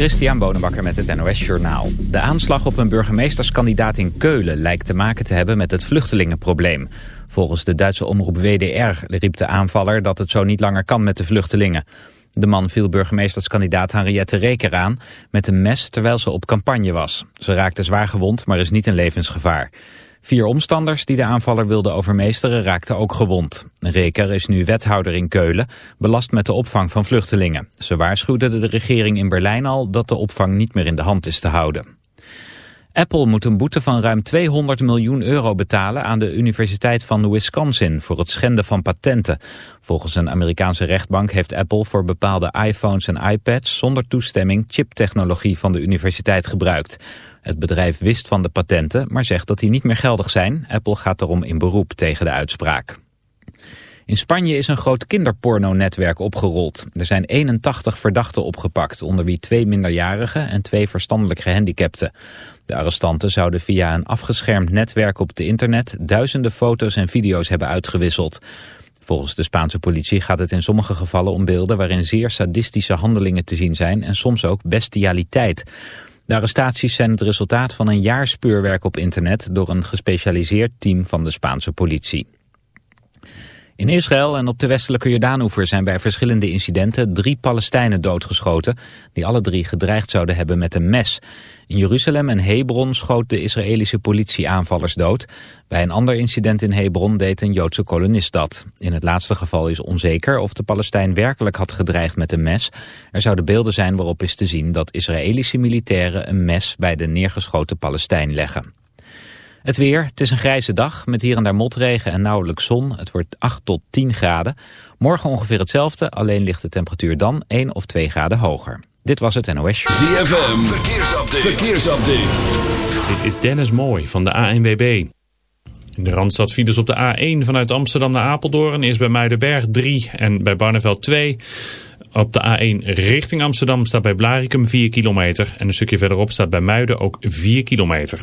Christian Bonenbakker met het NOS Journaal. De aanslag op een burgemeesterskandidaat in Keulen lijkt te maken te hebben met het vluchtelingenprobleem. Volgens de Duitse omroep WDR riep de aanvaller dat het zo niet langer kan met de vluchtelingen. De man viel burgemeesterskandidaat Henriette Reker aan met een mes terwijl ze op campagne was. Ze raakte zwaar gewond, maar is niet in levensgevaar. Vier omstanders die de aanvaller wilden overmeesteren raakten ook gewond. Reker is nu wethouder in Keulen, belast met de opvang van vluchtelingen. Ze waarschuwden de regering in Berlijn al dat de opvang niet meer in de hand is te houden. Apple moet een boete van ruim 200 miljoen euro betalen aan de Universiteit van Wisconsin voor het schenden van patenten. Volgens een Amerikaanse rechtbank heeft Apple voor bepaalde iPhones en iPads zonder toestemming chiptechnologie van de universiteit gebruikt. Het bedrijf wist van de patenten, maar zegt dat die niet meer geldig zijn. Apple gaat daarom in beroep tegen de uitspraak. In Spanje is een groot kinderporno-netwerk opgerold. Er zijn 81 verdachten opgepakt, onder wie twee minderjarigen en twee verstandelijk gehandicapten. De arrestanten zouden via een afgeschermd netwerk op het internet duizenden foto's en video's hebben uitgewisseld. Volgens de Spaanse politie gaat het in sommige gevallen om beelden waarin zeer sadistische handelingen te zien zijn en soms ook bestialiteit. De arrestaties zijn het resultaat van een jaar speurwerk op internet door een gespecialiseerd team van de Spaanse politie. In Israël en op de westelijke Jordaanoever zijn bij verschillende incidenten drie Palestijnen doodgeschoten, die alle drie gedreigd zouden hebben met een mes. In Jeruzalem en Hebron schoot de Israëlische politie aanvallers dood. Bij een ander incident in Hebron deed een Joodse kolonist dat. In het laatste geval is onzeker of de Palestijn werkelijk had gedreigd met een mes. Er zouden beelden zijn waarop is te zien dat Israëlische militairen een mes bij de neergeschoten Palestijn leggen. Het weer, het is een grijze dag met hier en daar motregen en nauwelijks zon. Het wordt 8 tot 10 graden. Morgen ongeveer hetzelfde, alleen ligt de temperatuur dan 1 of 2 graden hoger. Dit was het NOS Show. ZFM, verkeersupdate. verkeersupdate. Dit is Dennis Mooi van de ANWB. In de Randstad files op de A1 vanuit Amsterdam naar Apeldoorn is bij Muidenberg 3 en bij Barneveld 2. Op de A1 richting Amsterdam staat bij Blarikum 4 kilometer en een stukje verderop staat bij Muiden ook 4 kilometer.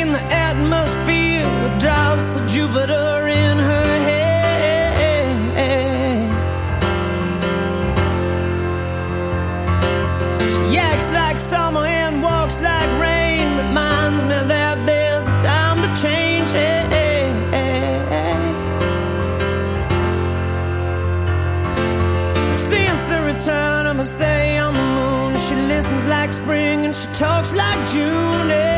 In the atmosphere with drops of Jupiter in her head. She acts like summer and walks like rain. Reminds me that there's a time to change. Since the return of her stay on the moon, she listens like spring and she talks like June.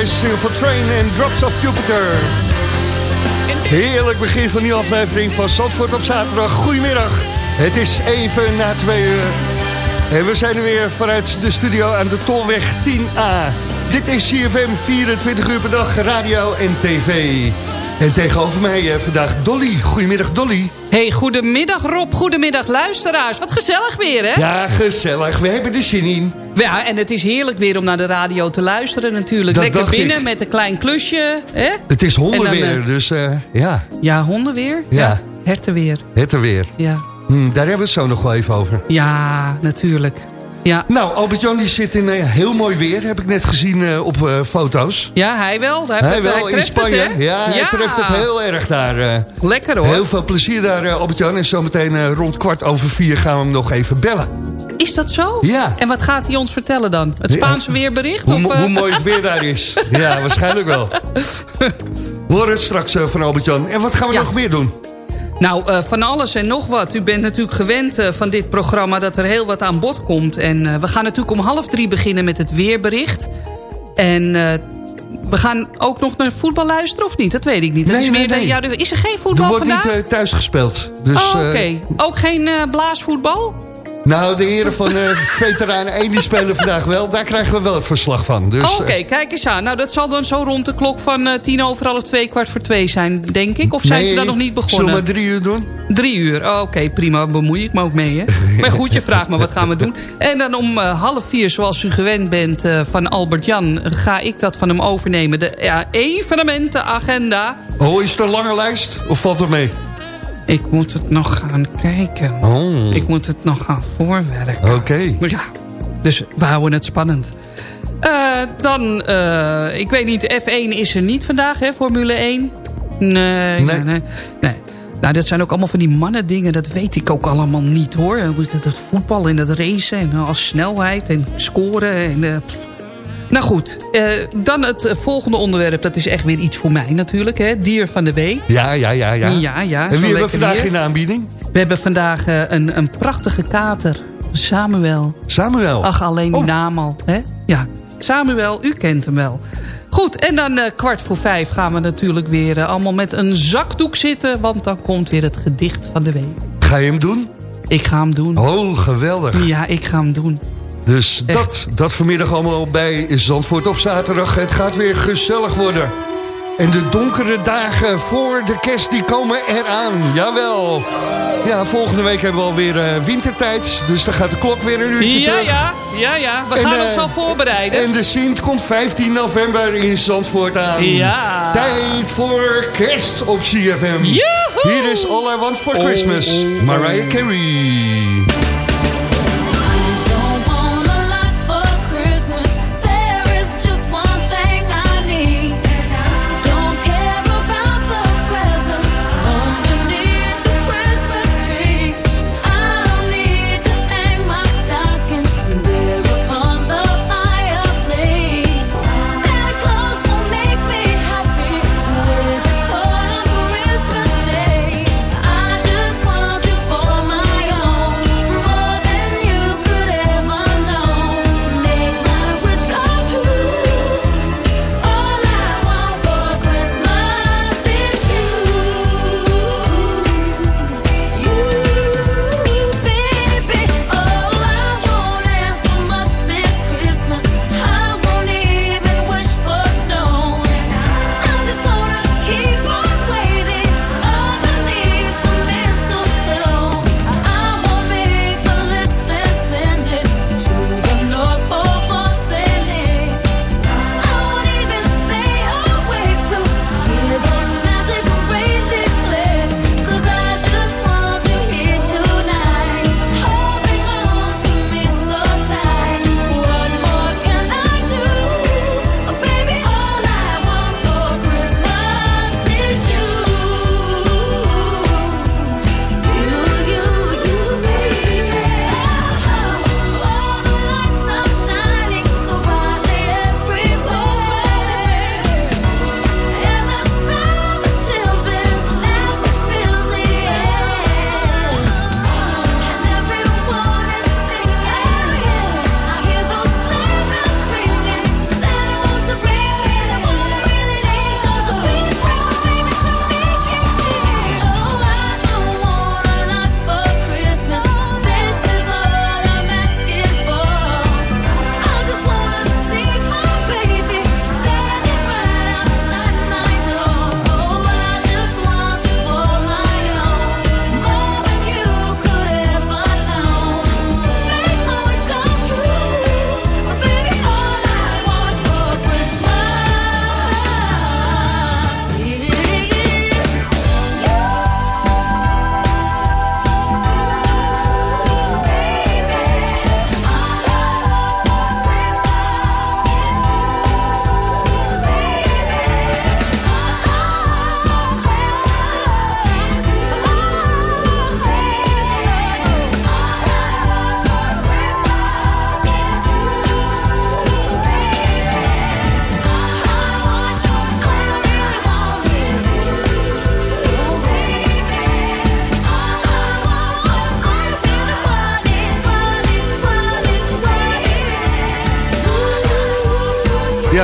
Deze single van Train en Drops of Jupiter. Heerlijk begin van die aflevering van Zandvoort op zaterdag. Goedemiddag. Het is even na twee uur. En we zijn er weer vanuit de studio aan de Tolweg 10A. Dit is CFM 24 uur per dag, radio en tv. En tegenover mij eh, vandaag Dolly. Goedemiddag Dolly. Hey, goedemiddag Rob, goedemiddag luisteraars. Wat gezellig weer, hè? Ja, gezellig. We hebben er zin in. Ja, en het is heerlijk weer om naar de radio te luisteren natuurlijk. Dat Lekker binnen ik. met een klein klusje, hè? Het is hondenweer, eh, dus eh, ja, Ja, honden weer? Ja. herten weer, het er weer. ja. Hm, daar hebben we het zo nog wel even over. Ja, natuurlijk. Ja. Nou, Albert-Jan die zit in eh, heel mooi weer, heb ik net gezien eh, op eh, foto's. ja, hij wel. Hij, Hij wel, hij in Spanje. Het, ja, hij treft het heel erg daar. Lekker hoor. Heel veel plezier daar, Albert-Jan. En zometeen rond kwart over vier gaan we hem nog even bellen. Is dat zo? Ja. En wat gaat hij ons vertellen dan? Het. Spaanse weerbericht? Hoe, of, hoe mooi het weer daar is. Ja, waarschijnlijk wel. We horen het straks van Albert-Jan. En wat gaan we Ja. nog meer doen? Nou, eh, van alles en nog wat. U bent natuurlijk gewend eh, van dit programma dat er heel wat aan bod komt. En eh, we gaan natuurlijk om half drie beginnen met het weerbericht. En we gaan ook nog naar voetbal luisteren of niet? Dat weet ik niet. Dat Nee, is, nee, meer de- nee. ja, er- is er geen Er voetbal wordt vandaag? niet eh, thuis gespeeld. Dus, oh, oké. Ook geen blaasvoetbal? Nou, de heren van eh Veteranen 1 die spelen vandaag wel. Daar krijgen we wel het verslag van. Dus, Oh, Oké, eh, kijk eens aan. Nou, dat zal dan zo rond de klok van eh, tien over half twee, kwart voor twee zijn, denk ik. Of zijn nee, ze dan nog niet Zullen begonnen? we maar drie uur doen? Drie uur, Oh, oké, prima. Bemoei ik me ook mee, hè? maar goed, je vraagt me, wat gaan we doen? En dan om half vier, zoals u gewend bent van Albert-Jan... ga ik dat van hem overnemen. De ja, evenementenagenda. Oh, is het een lange lijst? Of valt het mee? Ik moet het nog gaan kijken. Oh, Ik moet het nog gaan voorwerken. oké. Ja, dus we houden het spannend. Eh, dan, eh, ik weet niet, F1 is er niet vandaag, hè, Formule 1. Nee, nee, Nee. nee. nee. Nou, dat zijn ook allemaal van die mannen dingen. Dat weet ik ook allemaal niet, hoor. Dat, dat voetbal en dat racen en eh, als snelheid en scoren. En, nou goed, eh, dan het volgende onderwerp. Dat is echt weer iets voor mij natuurlijk, hè. Dier van de week. Ja, ja, ja, ja. Ja, ja, en wie hebben we vandaag hier. in de aanbieding? We hebben vandaag eh, een, een prachtige kater. Samuel. Samuel. Ach, alleen die Oh. naam al. Hè? Ja, Samuel, u kent hem wel. Goed, en dan eh, kwart voor vijf gaan we natuurlijk weer allemaal met een zakdoek zitten. Want dan komt weer het gedicht van de week. Ga je hem doen? Ik ga hem doen. Oh, geweldig. Ja, ik ga hem doen. Dus Echt. dat, dat vanmiddag allemaal bij Zandvoort op zaterdag. Het gaat weer gezellig worden. En de donkere dagen voor de kerst die komen eraan. Jawel. Ja, volgende week hebben we alweer eh wintertijd. Dus dan gaat de klok weer een uurtje Ja, terug. ja, ja, ja. We En, gaan eh, ons al voorbereiden. En de Sint komt 15 november in Zandvoort aan. Ja. Tijd voor kerst op CFM. Joehoe! Hier is All I Want for Christmas. oh. Mariah Carey.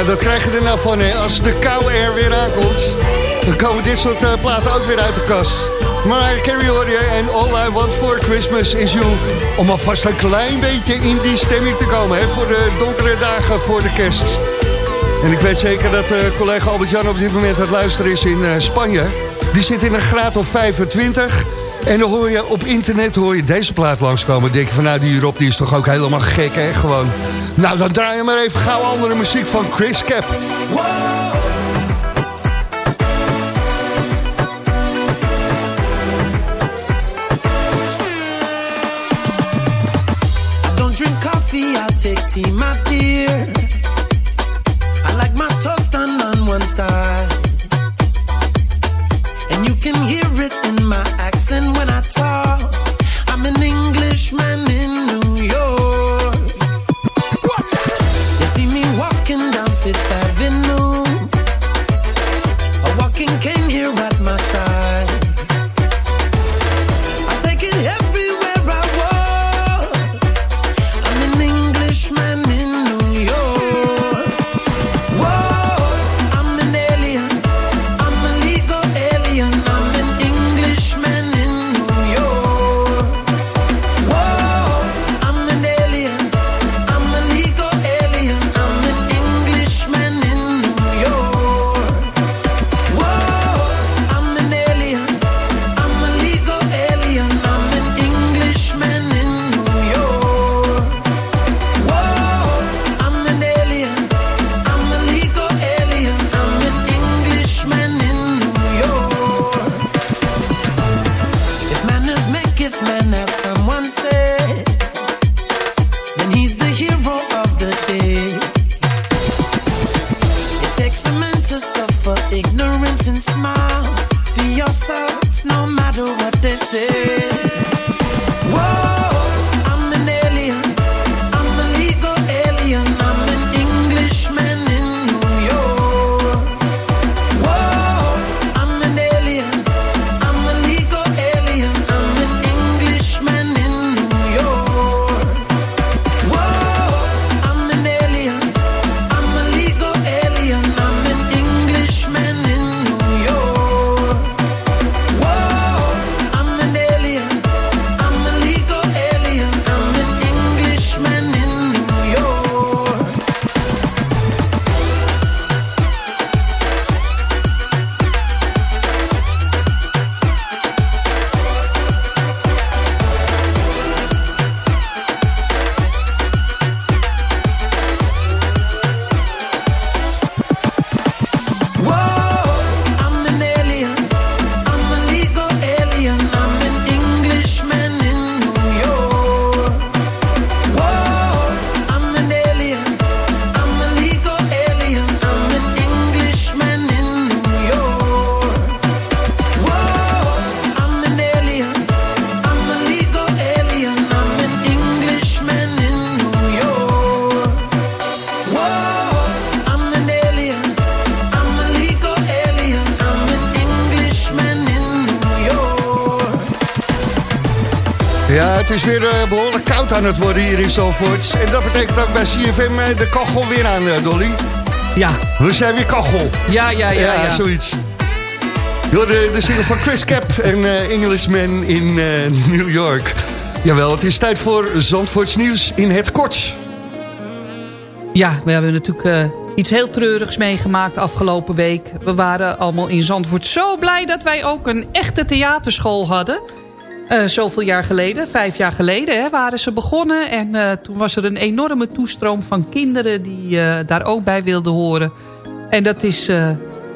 Dat krijg je er nou van, hè. Als de kou er weer aankomt, dan komen dit soort eh, platen ook weer uit de kast. Maar Carrie hoor je en All I Want For Christmas Is You. Om alvast een klein beetje in die stemming te komen, hè. Voor de donkere dagen voor de kerst. En ik weet zeker dat eh, collega Albert-Jan op dit moment aan het luisteren is in eh, Spanje. Die zit in een graad of 25. En dan hoor je op internet hoor je deze plaat langskomen. Denk je van nou die Rob die is toch ook helemaal gek hè gewoon. Nou dan draai je maar even gauw andere muziek van Chris Cap. Don't coffee, take tea, my. Het is weer eh, behoorlijk koud aan het worden hier in Zalvoort. En dat betekent ook bij CFM eh, de kachel weer aan, eh, Dolly. Ja, We zijn weer kachel. ja, ja, ja. ja. zoiets. De, de single van Chris Cap en Englishman in New York. Jawel, het is tijd voor Zandvoorts nieuws in het kort. Ja, we hebben natuurlijk iets heel treurigs meegemaakt afgelopen week. We waren allemaal in Zandvoort zo blij dat wij ook een echte theaterschool hadden. Eh, zoveel jaar geleden, vijf jaar geleden, hè, waren ze begonnen. En eh, toen was er een enorme toestroom van kinderen die eh, daar ook bij wilden horen. En dat is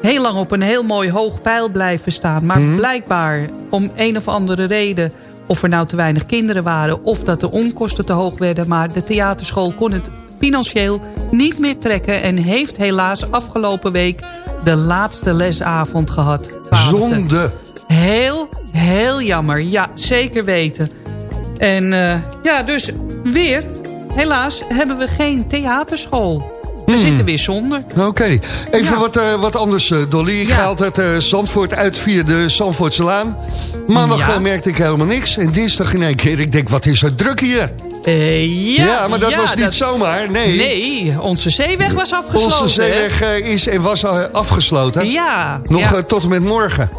heel lang op een heel mooi hoog pijl blijven staan. Maar blijkbaar, om een of andere reden... of er nou te weinig kinderen waren... of dat de onkosten te hoog werden... maar de theaterschool kon het financieel niet meer trekken... en heeft helaas afgelopen week de laatste lesavond gehad. 12e. Zonde. Heel, heel jammer. Ja, zeker weten. En eh, ja, dus weer, helaas, hebben we geen theaterschool. We zitten weer zonder. Oké. Even Ja. wat, eh, wat anders, eh, Dolly. Ik Ja. ga altijd Zandvoort uit via de Zandvoortselaan. Maandag Ja. eh, merkte ik helemaal niks. En dinsdag in één keer, ik denk, wat is er druk hier? Ja, Ja, maar dat ja, was niet dat- zomaar. Nee, Nee, onze zeeweg was afgesloten. onze zeeweg is en was afgesloten. Ja. Nog ja. tot en met morgen.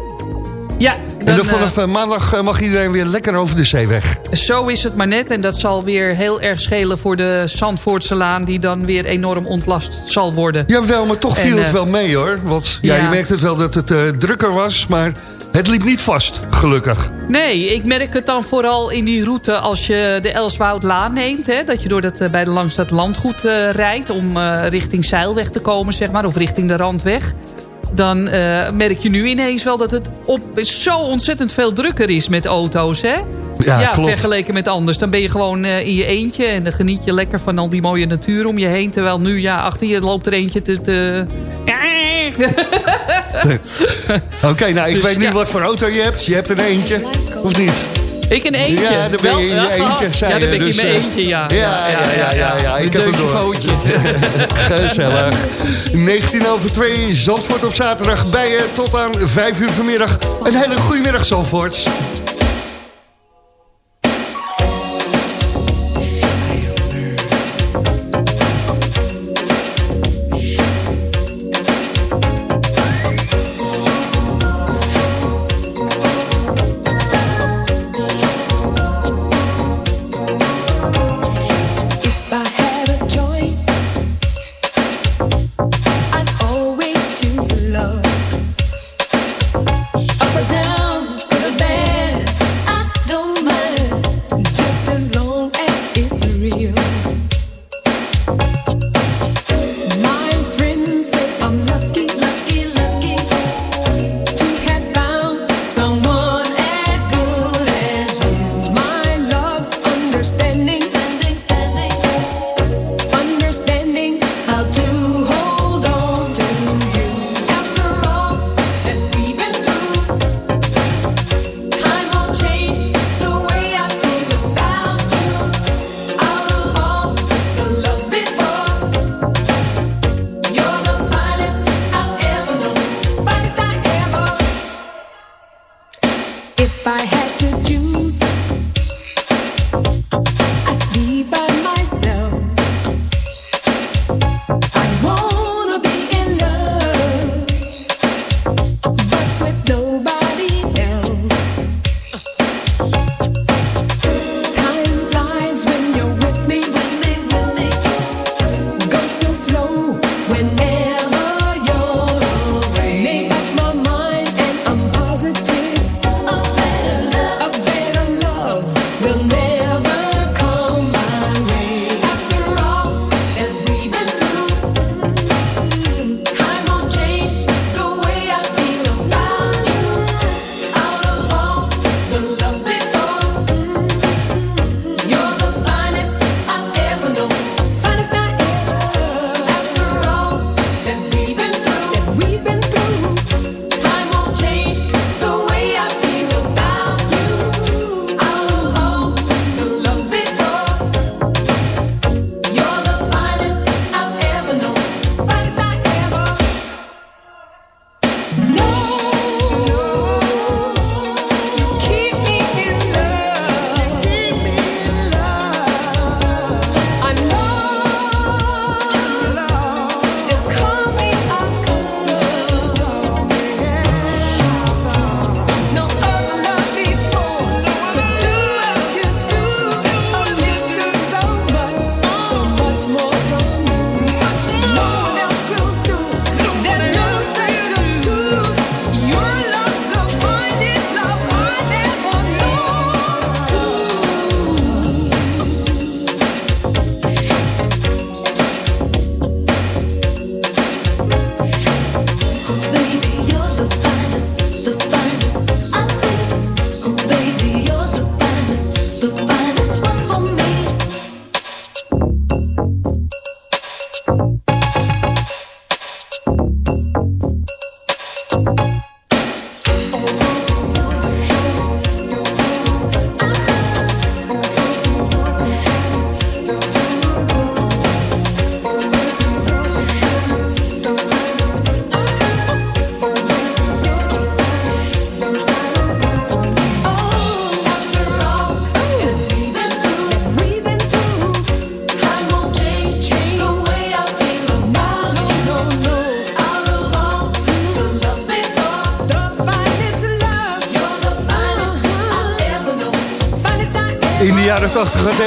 Ja, en dan, dan eh, vanaf eh, maandag eh, mag iedereen weer lekker over de zeeweg. Zo is het maar net. En dat zal weer heel erg schelen voor de Zandvoortse Laan... die dan weer enorm ontlast zal worden. Jawel, maar toch En, viel het wel mee hoor. Want ja, ja. je merkt het wel dat het drukker was, maar het liep niet vast, gelukkig. Nee, ik merk het dan vooral in die route als je de Elswoudlaan neemt. Hè, dat je door dat, bij de langs dat landgoed rijdt om richting Zeilweg te komen, zeg maar. Of richting de Randweg. Dan eh, merk je nu ineens wel dat het op, zo ontzettend veel drukker is met auto's. Hè? Ja, klopt. vergeleken met anders. Dan ben je gewoon eh, in je eentje en dan geniet je lekker van al die mooie natuur om je heen. Terwijl nu, ja, achter je loopt er eentje te... te... Oké, nou ik Dus, weet niet ja. wat voor auto je hebt. Je hebt er eentje, of niet? Ik in eentje. Ja, dan ben je in eentje, Ja, je, ben ik dus, in mijn eh, eentje, ja. ja, ja, ja, ja, ik heb. Gezellig. 19 over 2, Zandvoort op zaterdag bij je tot aan 5 uur vanmiddag. Een hele goede middag, Zandvoorts.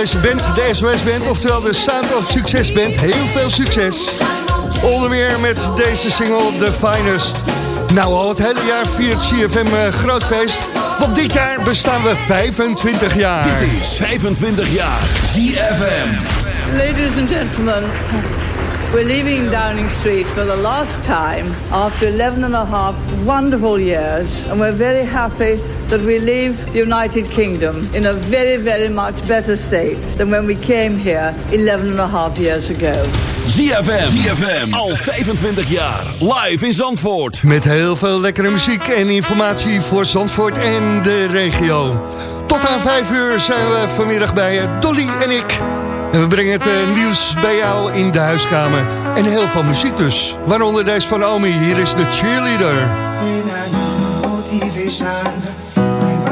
Deze band, de SOS Band, oftewel de Sound of Success Band, heel veel succes. Onder meer met deze single The Finest. Nou, al het hele jaar viert CFM uh, groot feest, want dit jaar bestaan we 25 jaar. Dit is 25 jaar ZFM. Ladies and gentlemen, we're leaving Downing Street for the last time after 11 and a half wonderful years. And we're very happy that we leave the United Kingdom in a very, very much better state than when we came here 11 and a half years ago. ZFM. ZFM. Al 25 jaar. Live in Zandvoort. Met heel veel lekkere muziek en informatie voor Zandvoort en de regio. Tot aan 5 uur zijn we vanmiddag bij eh, Dolly en ik. En we brengen het eh, nieuws bij jou in de huiskamer. En heel veel muziek dus. Waaronder deze van Omi. Hier is de cheerleader. motivation.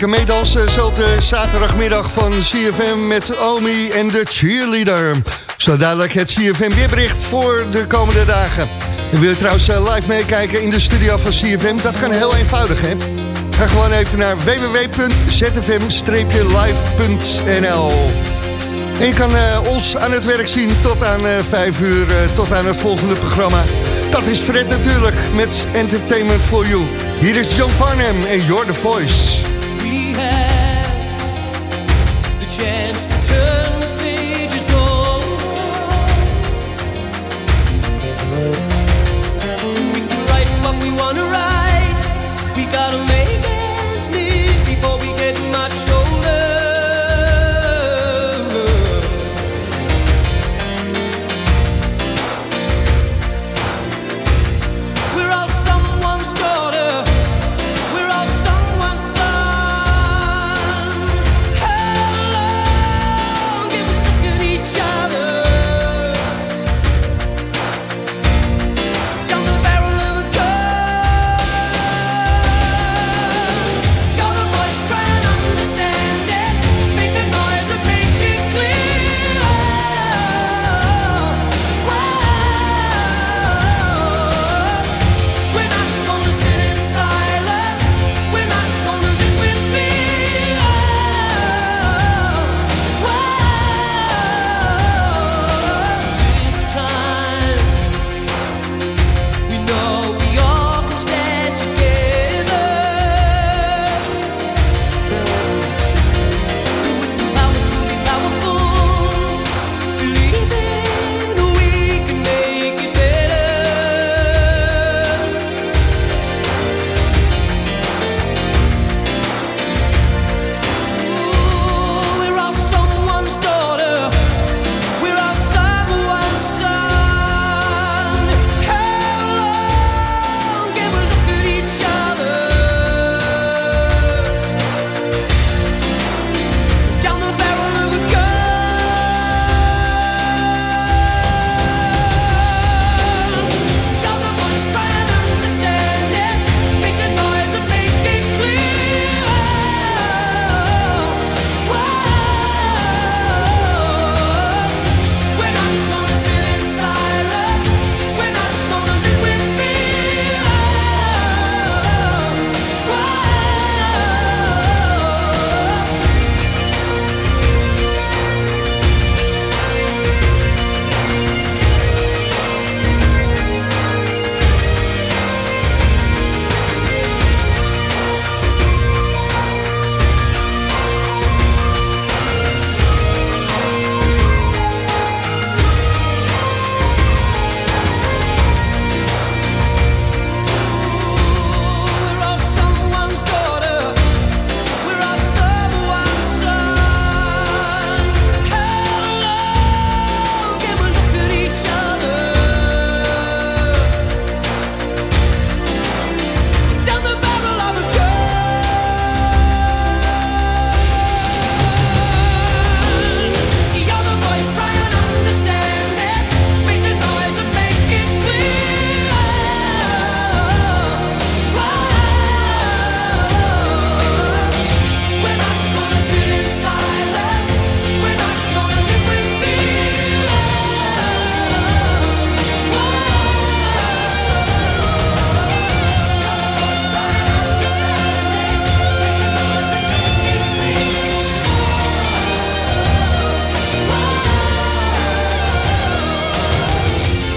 lekker meedansen, zo op de zaterdagmiddag van CFM met Omi en de cheerleader. Zo dadelijk het CFM weerbericht voor de komende dagen. En wil je trouwens eh, live meekijken in de studio van CFM? Dat kan heel eenvoudig, hè? Ga gewoon even naar www.zfm-live.nl En je kan eh, ons aan het werk zien tot aan eh 5 uur, tot aan het volgende programma. Dat is Fred natuurlijk, met Entertainment for You. Hier is John Farnham en You're the Voice. We have the chance to turn the pages over. We can write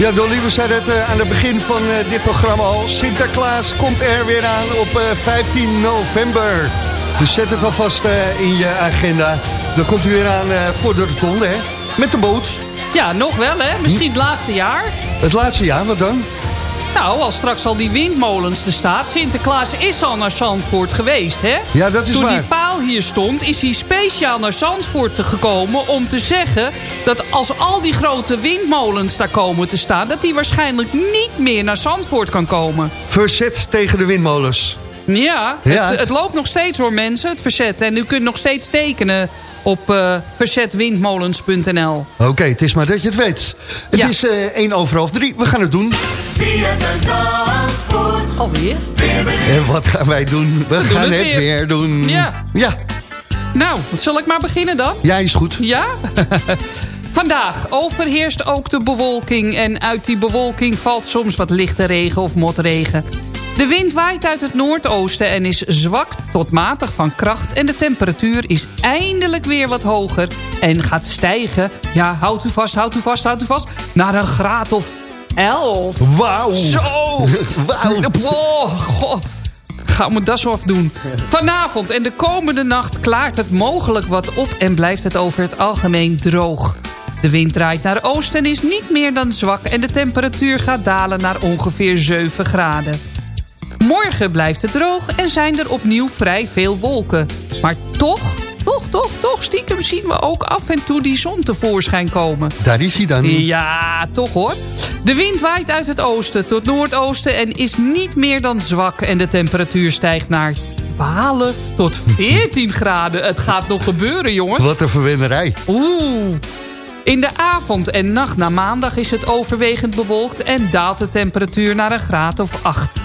Ja, Dolly, we zeiden het eh, aan het begin van eh, dit programma al. Sinterklaas komt er weer aan op eh, 15 november. Dus zet het alvast eh, in je agenda. Dan komt u weer aan eh, voor de rotonde, hè? Met de boot. Ja, nog wel hè. Misschien het laatste jaar. Het laatste jaar, wat dan? Nou, als straks al die windmolens er staat. Sinterklaas is al naar Zandvoort geweest, hè? Ja, dat is Toen waar. die paal hier stond, is hij speciaal naar Zandvoort gekomen... om te zeggen dat als al die grote windmolens daar komen te staan... dat hij waarschijnlijk niet meer naar Zandvoort kan komen. Verzet tegen de windmolens. Ja, Ja. Het, het loopt nog steeds hoor mensen, het verzet. En u kunt nog steeds tekenen op eh, verzetwindmolens.nl. Oké, het is maar dat je het weet. Het Ja. is eh 1 over half 3. We gaan het doen. Alweer? En wat gaan wij doen? We, gaan het het weer. weer, doen. Ja. Ja, Nou, zal ik maar beginnen dan? ja is goed. Ja? Vandaag overheerst ook de bewolking en uit die bewolking valt soms wat lichte regen of motregen. De wind waait uit het noordoosten en is zwak tot matig van kracht... en de temperatuur is eindelijk weer wat hoger en gaat stijgen... ja, houdt u vast, houdt u vast, houdt u vast... naar een graad of 11. Wauw. Zo! Wauw. Wow, goh. Ga dat zo afdoen. Vanavond en de komende nacht klaart het mogelijk wat op... en blijft het over het algemeen droog. De wind draait naar oosten en is niet meer dan zwak... en de temperatuur gaat dalen naar ongeveer 7 graden. Morgen blijft het droog en zijn er opnieuw vrij veel wolken. Maar toch, toch, toch, toch stiekem zien we ook af en toe die zon tevoorschijn komen. Daar is hij dan. Ja, toch hoor. De wind waait uit het oosten tot noordoosten en is niet meer dan zwak. En de temperatuur stijgt naar 12 tot 14 graden. Het gaat nog gebeuren, jongens. Wat een verwinnerij. Oeh. In de avond en nacht na maandag is het overwegend bewolkt... en daalt de temperatuur naar een graad of 8.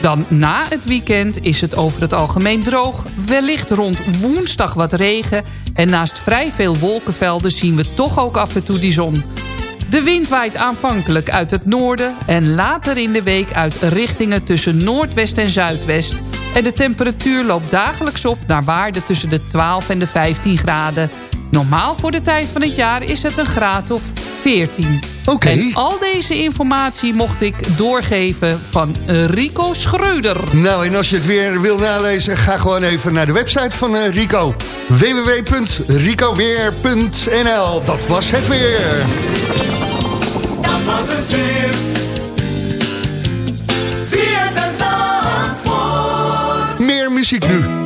Dan na het weekend is het over het algemeen droog. Wellicht rond woensdag wat regen. En naast vrij veel wolkenvelden zien we toch ook af en toe die zon. De wind waait aanvankelijk uit het noorden... en later in de week uit richtingen tussen noordwest en zuidwest. En de temperatuur loopt dagelijks op naar waarden tussen de 12 en de 15 graden. Normaal voor de tijd van het jaar is het een graad of 14. Oké. En al deze informatie mocht ik doorgeven van Rico Schreuder. Nou, en als je het weer wil nalezen, ga gewoon even naar de website van eh, Rico. www.ricoweer.nl Dat was het weer. Dat was het weer. ZFM Zandvoort. Meer muziek nu.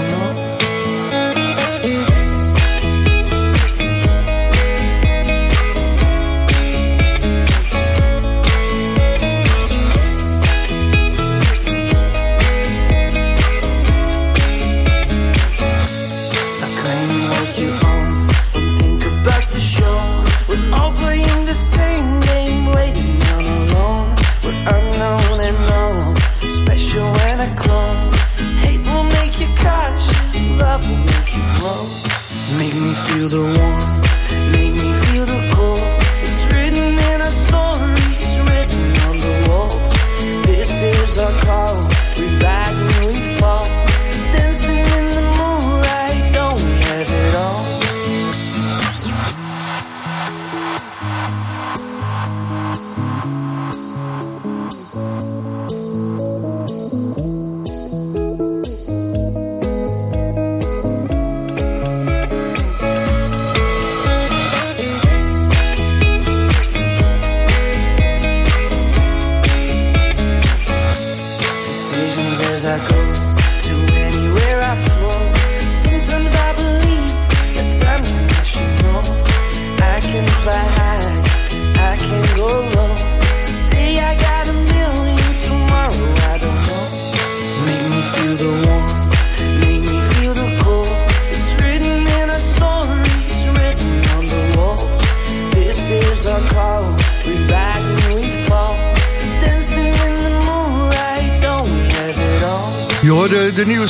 Make me feel the warmth,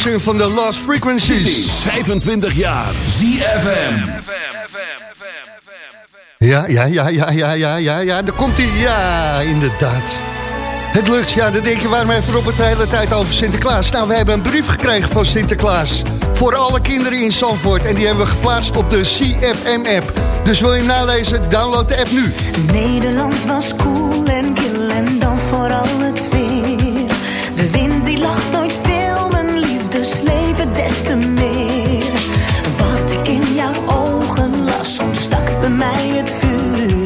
van de Lost Frequencies. 25 jaar. ZFM. Ja, ja, ja, ja, ja, ja, ja, ja, daar komt hij. Ja, inderdaad. Het lukt, ja, dan denk je, waarom even op het de hele tijd over Sinterklaas? Nou, we hebben een brief gekregen van Sinterklaas. Voor alle kinderen in Zandvoort. En die hebben we geplaatst op de CFM-app. Dus wil je hem nalezen, download de app nu. Nederland was koel bij mij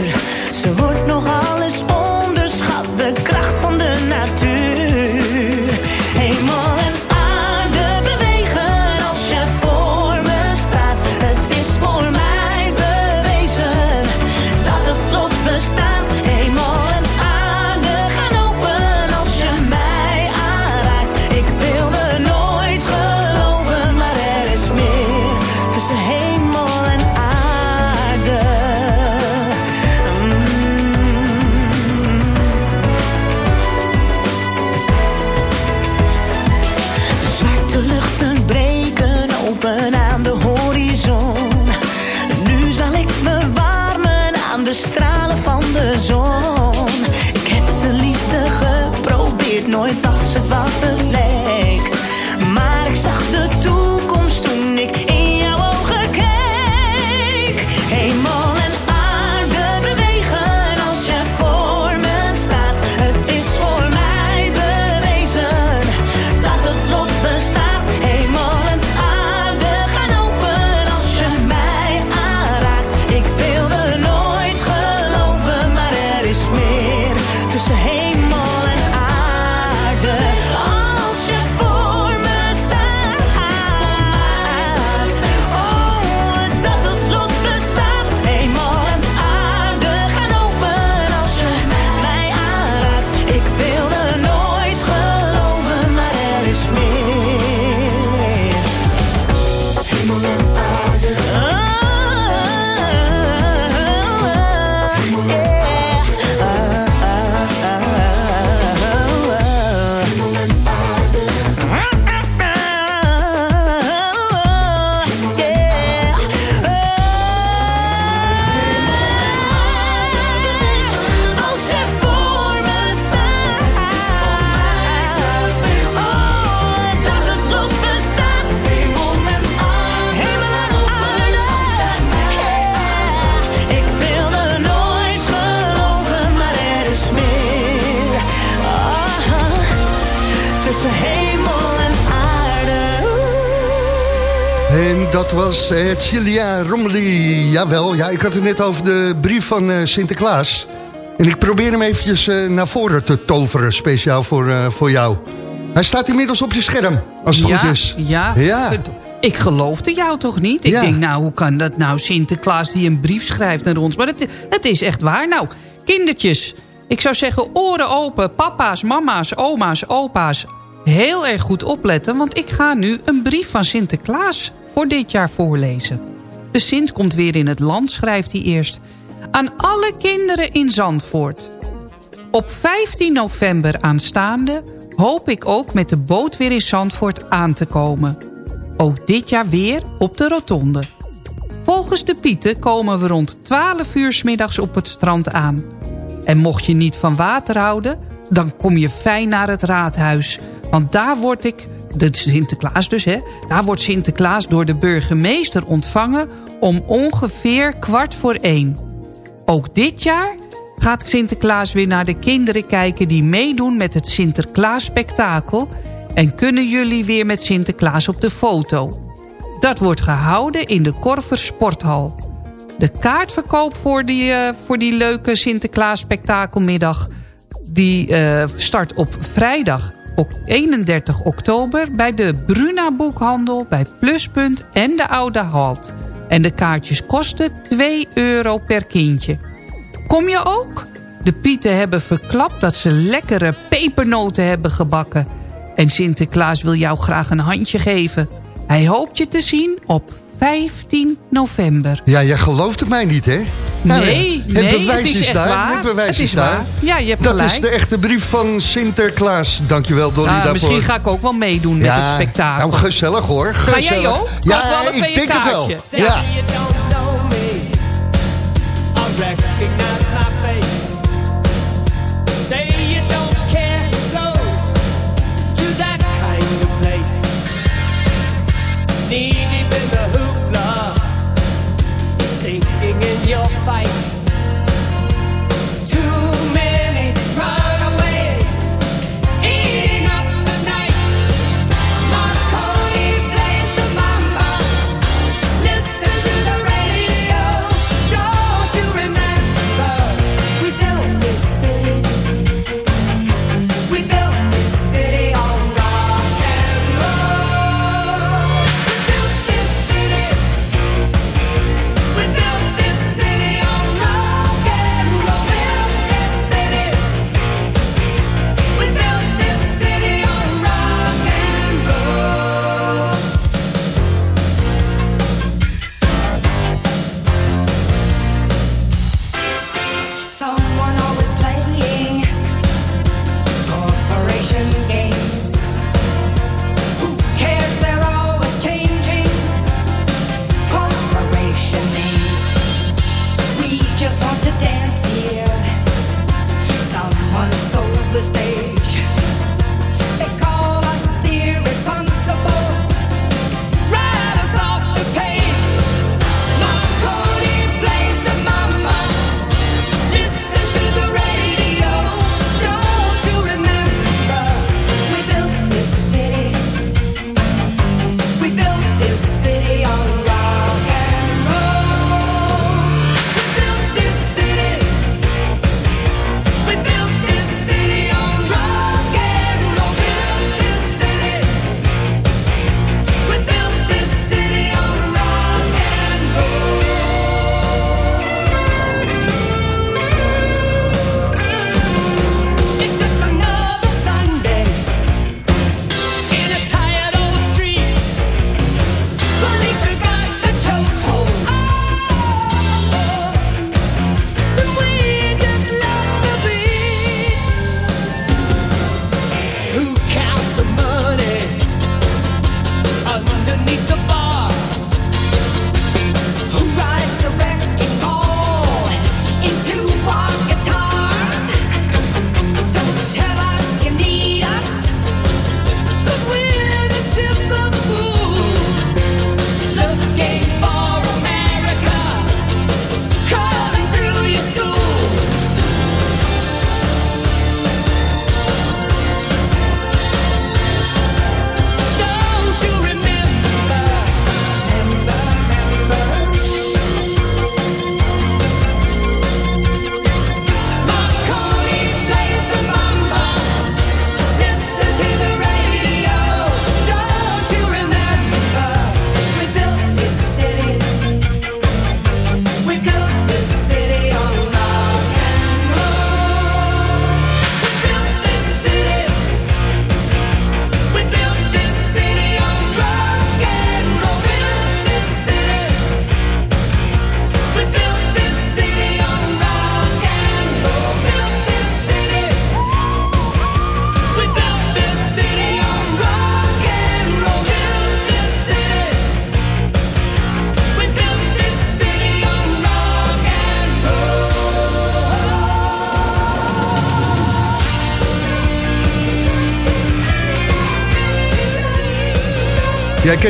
was eh, Cilia Rommeli. Jawel, ja, ik had het net over de brief van eh, Sinterklaas. En ik probeer hem eventjes eh, naar voren te toveren, speciaal voor, eh, voor jou. Hij staat inmiddels op je scherm, als het ja, goed is. Ja, Ja. Ik geloofde jou toch niet? Ik Ja. denk, nou, hoe kan dat nou? Sinterklaas die een brief schrijft naar ons. Maar het, het is echt waar. Nou, kindertjes. Ik zou zeggen, oren open. Papa's, mama's, oma's, opa's. Heel erg goed opletten, want ik ga nu een brief van Sinterklaas voor dit jaar voorlezen. De Sint komt weer in het land, schrijft hij eerst. Aan alle kinderen in Zandvoort. Op 15 november aanstaande hoop ik ook met de boot weer in Zandvoort aan te komen. Ook dit jaar weer op de rotonde. Volgens de Pieten komen we rond 12 uur 's middags op het strand aan. En mocht je niet van water houden, dan kom je fijn naar het raadhuis. Want daar word ik, de Sinterklaas dus hè... daar wordt Sinterklaas door de burgemeester ontvangen om ongeveer kwart voor één. Ook dit jaar gaat Sinterklaas weer naar de kinderen kijken... die meedoen met het Sinterklaas-spektakel... en kunnen jullie weer met Sinterklaas op de foto. Dat wordt gehouden in de Korver Sporthal. De kaartverkoop voor die, eh, voor die leuke Sinterklaas-spektakelmiddag... die eh, start op vrijdag 31 oktober... bij de Bruna Boekhandel, bij Pluspunt en de Oude Halt. En de kaartjes kosten 2 euro per kindje. Kom je ook? De Pieten hebben verklapt dat ze lekkere pepernoten hebben gebakken. En Sinterklaas wil jou graag een handje geven. Hij hoopt je te zien op 15 november. Ja, jij gelooft het mij niet, hè? Nou Nee, het nee, bewijs het is echt daar. waar. Het bewijs Het is, is daar. Ja, je hebt Dat gelijk. is de echte brief van Sinterklaas. Dankjewel, Dolly, Nou, daarvoor. misschien ga ik ook wel meedoen met het spektakel. Nou, gezellig hoor. Ga jij Gezellig. ook? Ja, ik denk het wel. Ja.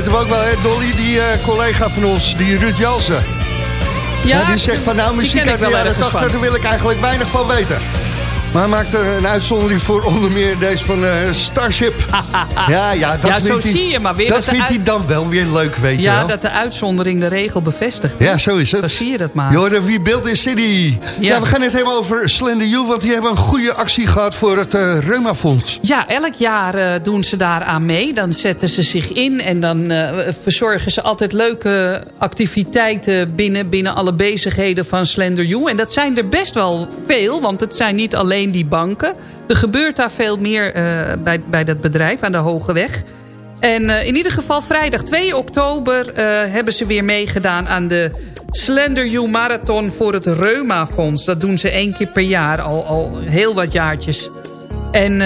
Kent hem ook wel, hè, Dolly, die eh, collega van ons, die Ruud Jansen. Ja, die zegt van nou, muziek uit de wel jaren ergens 80, van. daar wil ik eigenlijk weinig van weten. Maar hij maakt er een uitzondering voor onder meer deze van eh, Starship. ja, ja, dat Ja, zo zie je maar weer Dat, dat vindt hij dan wel weer leuk, weet je Ja, wel. dat de uitzondering de regel bevestigt. Ja, zo is het. Zo zie je dat maar. Jorden, wie Build This City. Ja. we gaan het helemaal over Slender You, want die hebben een goede actie gehad voor het eh Reumafonds. Ja, elk jaar eh, doen ze daar aan mee. Dan zetten ze zich in en dan verzorgen ze altijd leuke activiteiten binnen, binnen alle bezigheden van Slender You. En dat zijn er best wel veel, want het zijn niet alleen die banken. Er gebeurt daar veel meer eh, bij, bij dat bedrijf aan de Hoge Weg. En eh, in ieder geval vrijdag 2 oktober eh, hebben ze weer meegedaan aan de Slender You Marathon voor het Reuma Fonds. Dat doen ze één keer per jaar, al, al heel wat jaartjes. En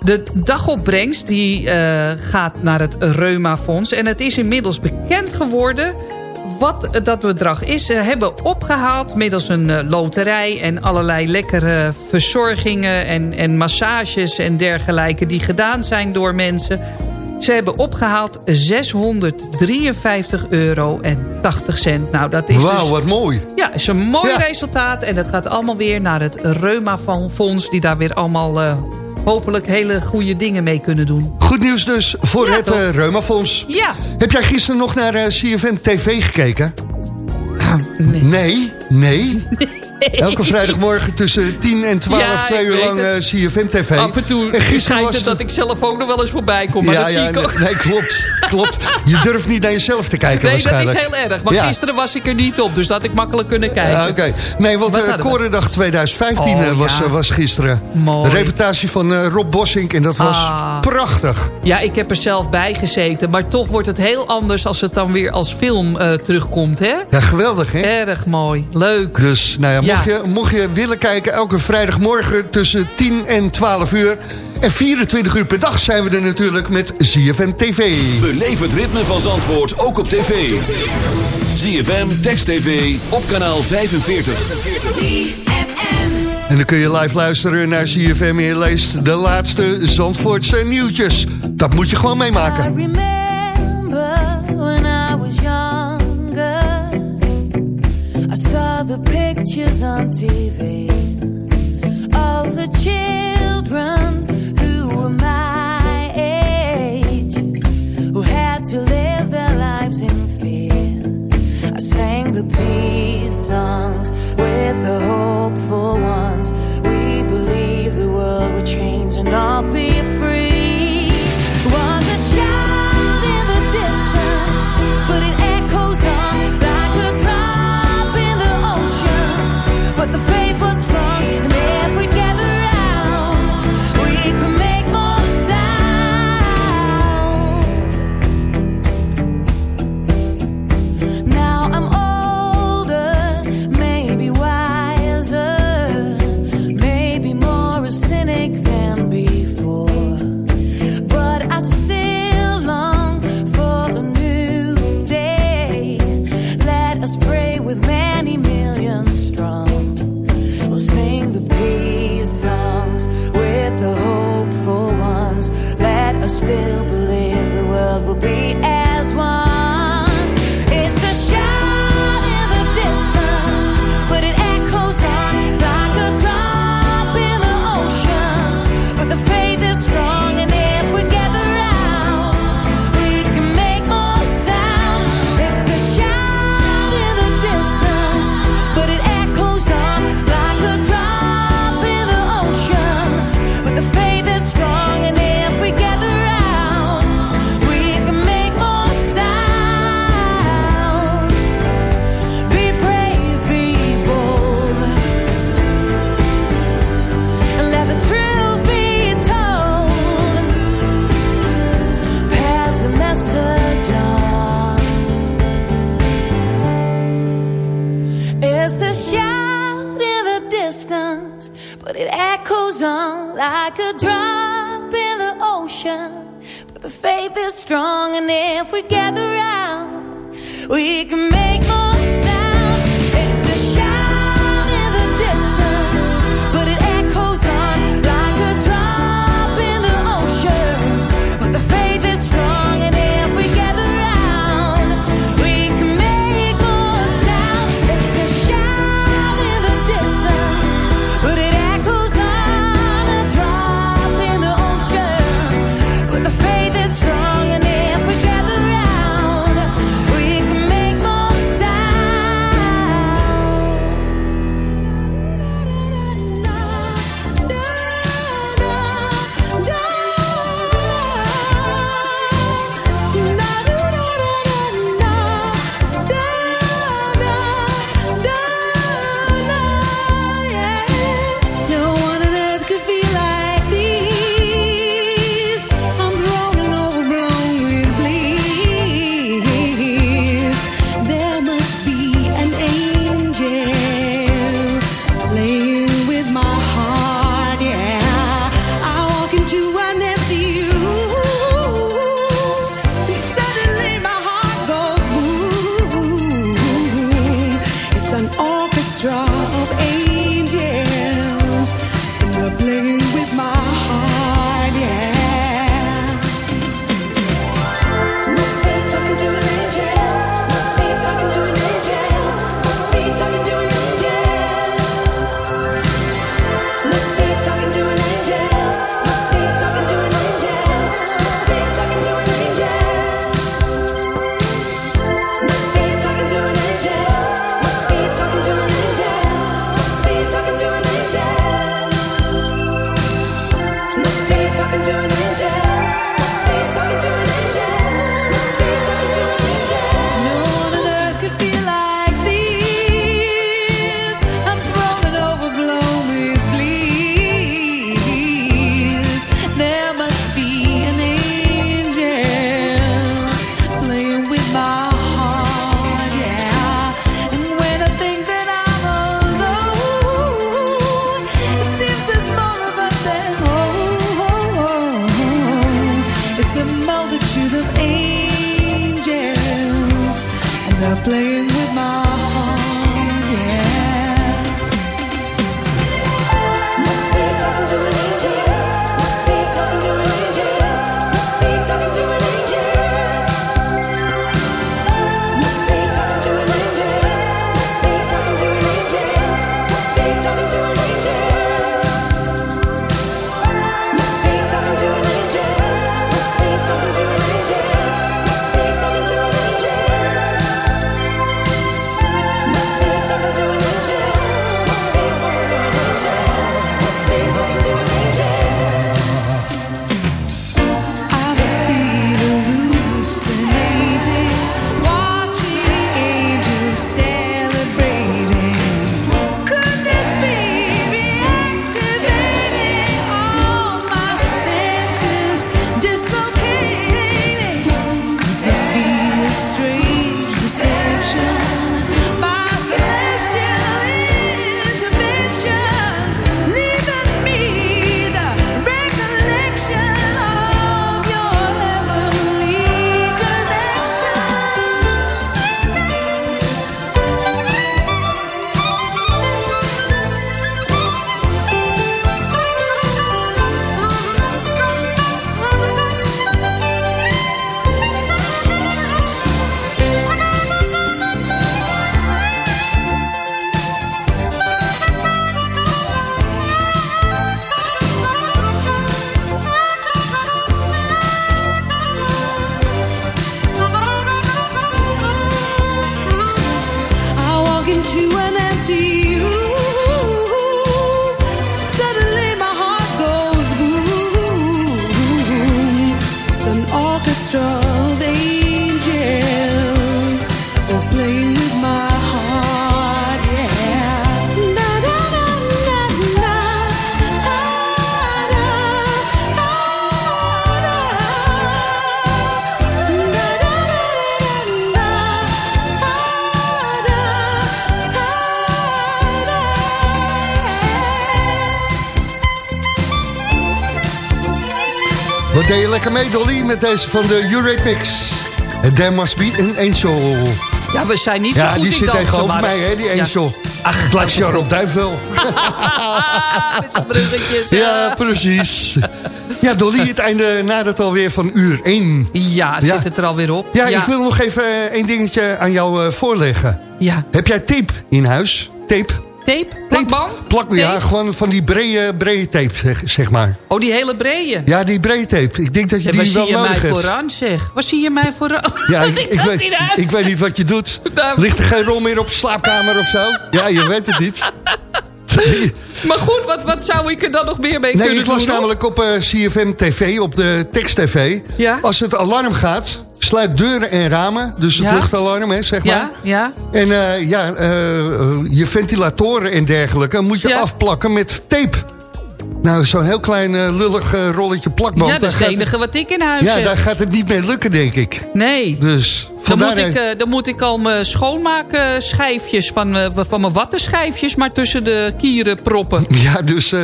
de dagopbrengst die gaat naar het Reuma Fonds. En het is inmiddels bekend geworden wat dat bedrag is. Ze hebben opgehaald middels een eh, loterij en allerlei lekkere verzorgingen... En, en massages en dergelijke die gedaan zijn door mensen... Ze hebben opgehaald 653 euro en 80 cent. Nou, dat is Wauw, dus, wat mooi. ja, is een mooi Ja. resultaat. En dat gaat allemaal weer naar het Reuma Fonds... die daar weer allemaal eh, hopelijk hele goede dingen mee kunnen doen. Goed nieuws dus voor Ja, het eh, Reumafonds. Ja. Heb jij gisteren nog naar eh, CFM TV gekeken? nee. Nee, nee. Elke vrijdagmorgen tussen 10 en 12, Ja, twee uur lang het. eh, CFM TV. Af en toe En schijnt het dat ik zelf ook nog wel eens voorbij kom. Maar dat zie ik nee, ook. Nee, klopt, klopt. Je durft niet naar jezelf te kijken Nee, dat is heel erg. Maar Ja. gisteren was ik er niet op, dus dat had ik makkelijk kunnen kijken. Ja, Oké. Nee, want uh? Korendag 2015 Oh, eh, was, ja. was gisteren. Mooi. De reputatie van Rob Bossink en dat was Ah. prachtig. Ja, ik heb er zelf bij gezeten. Maar toch wordt het heel anders als het dan weer als film terugkomt, hè? Ja, geweldig hè? Erg mooi. Leuk. Dus nou ja, mocht, Ja. Je, mocht je willen kijken, elke vrijdagmorgen tussen 10 en 12 uur. En 24 uur per dag zijn we er natuurlijk met ZFM TV. Beleef het ritme van Zandvoort ook op tv. ZFM, Text TV, op kanaal 45. En dan kun je live luisteren naar ZFM en je leest de laatste Zandvoortse nieuwtjes. Dat moet je gewoon I meemaken. Pictures on TV of the children who were my age, who had to live their lives in fear. I sang the peace songs with the hopeful ones. We believe the world will change and all be lekker mee, Dolly, met deze van de Eurythmics? There must be an angel. Ja, we zijn niet zo Ja, goed die zit dansen, tegenover maar- mij, hè, die Ja. angel. Ach, gelijk Charles Duivel. Met zijn bruggetjes. Ja, precies. Ja, Dolly, het einde nadert alweer van uur 1. Ja, Ja. zit het er alweer op. Ja, ik wil nog even eh, één dingetje aan jou eh, voorleggen. Ja. Heb jij tape in huis? Tape? Tape? Plakband? Plak, ja, Tape? gewoon van die brede, brede tape, zeg, zeg maar. Oh, die hele brede. Ja, die brede tape. Ik denk dat je En waar die zie wel je mij nodig hebt. vooraan, zeg? Waar zie je mij vooraan? Ja, ik, weet, ik weet niet wat je doet. Ligt er geen rol meer op de slaapkamer of zo? Ja, je weet het niet. Maar goed, wat, wat zou ik er dan nog meer mee Nee, kunnen ik las doen? hoor? namelijk op eh, CFM TV, op de tekst-TV. Ja? Als het alarm gaat, sluit deuren en ramen. Dus het Ja? luchtalarm, hè, zeg maar. Ja, ja. En eh, ja, eh, eh, je ventilatoren en dergelijke moet je Ja. afplakken met tape. Nou, zo'n heel klein eh, lullig eh, rolletje plakband. Ja, dat is het enige wat ik in huis Ja, heb. daar gaat het niet mee lukken, denk ik. Nee. Dus Dan moet, ik, eh, dan moet ik al mijn schoonmaakschijfjes van, eh, van mijn wattenschijfjes... maar tussen de kieren proppen. Ja, dus... eh,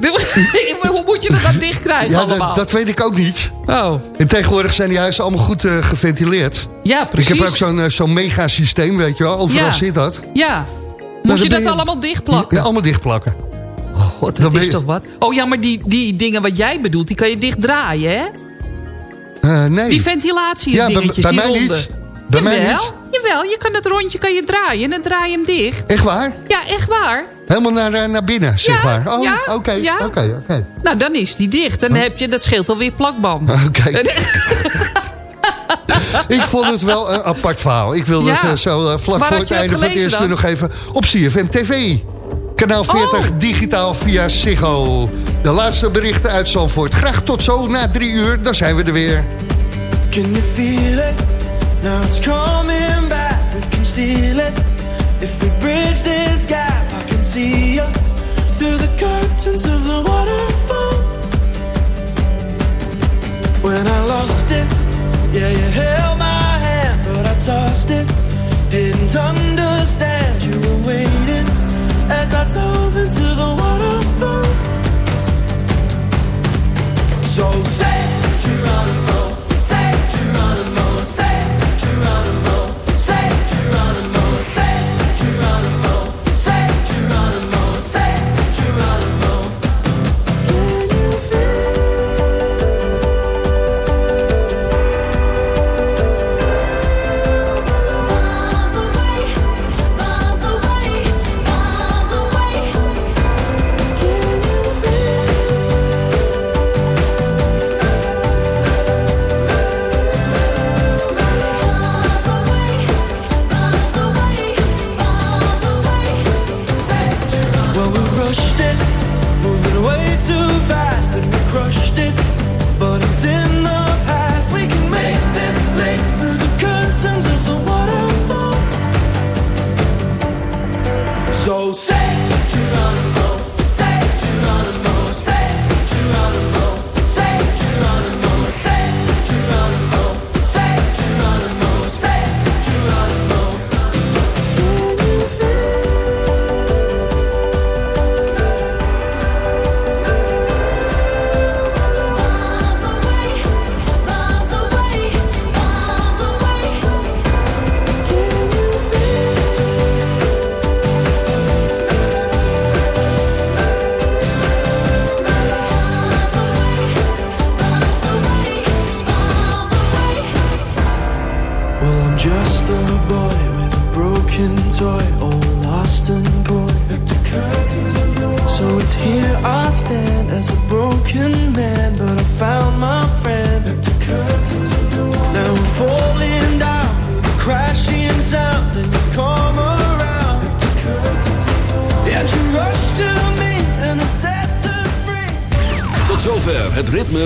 Hoe moet je dat dan dicht krijgen ja, allemaal? dat, dat weet ik ook niet. Oh, En tegenwoordig zijn die huizen allemaal goed geventileerd. ja, precies. Ik heb ook zo'n zo'n megasysteem, weet je wel. Overal Ja. zit dat. Ja. Nou, Moet je dat allemaal dichtplakken? Ja, allemaal dichtplakken. God, dat is je- toch wat? Oh ja, maar die, die dingen wat jij bedoelt, die kan je dicht draaien, hè? Eh, nee. Die ventilatie Ja, bij- dingetjes, bij die mij niet. Bij mij jawel, niet. jawel, je kan dat rondje kan je draaien en dan draai je hem dicht. Echt waar? Ja, echt waar. Helemaal naar, eh, naar binnen, zeg Ja, maar. Oh, ja, oké, ja. oké, oké. Nou, dan is die dicht. En dan heb je, dat scheelt alweer plakband. Oké. Ik vond het wel een apart verhaal. Ik wilde Ja. het zo eh, vlak Waar voor het einde van het eerste dan? nog even op CFM TV. Kanaal 40, Oh. digitaal via Ziggo. De laatste berichten uit Zandvoort. Graag tot zo, na drie uur, dan zijn we er weer. Can you feel it? Now it's coming back. We can steal it. If we bridge this gap, I can see you through the curtains of the waterfall. When I lost it, yeah, you held my hand, but I tossed it. Didn't understand you were waiting as I dove into the waterfall. So say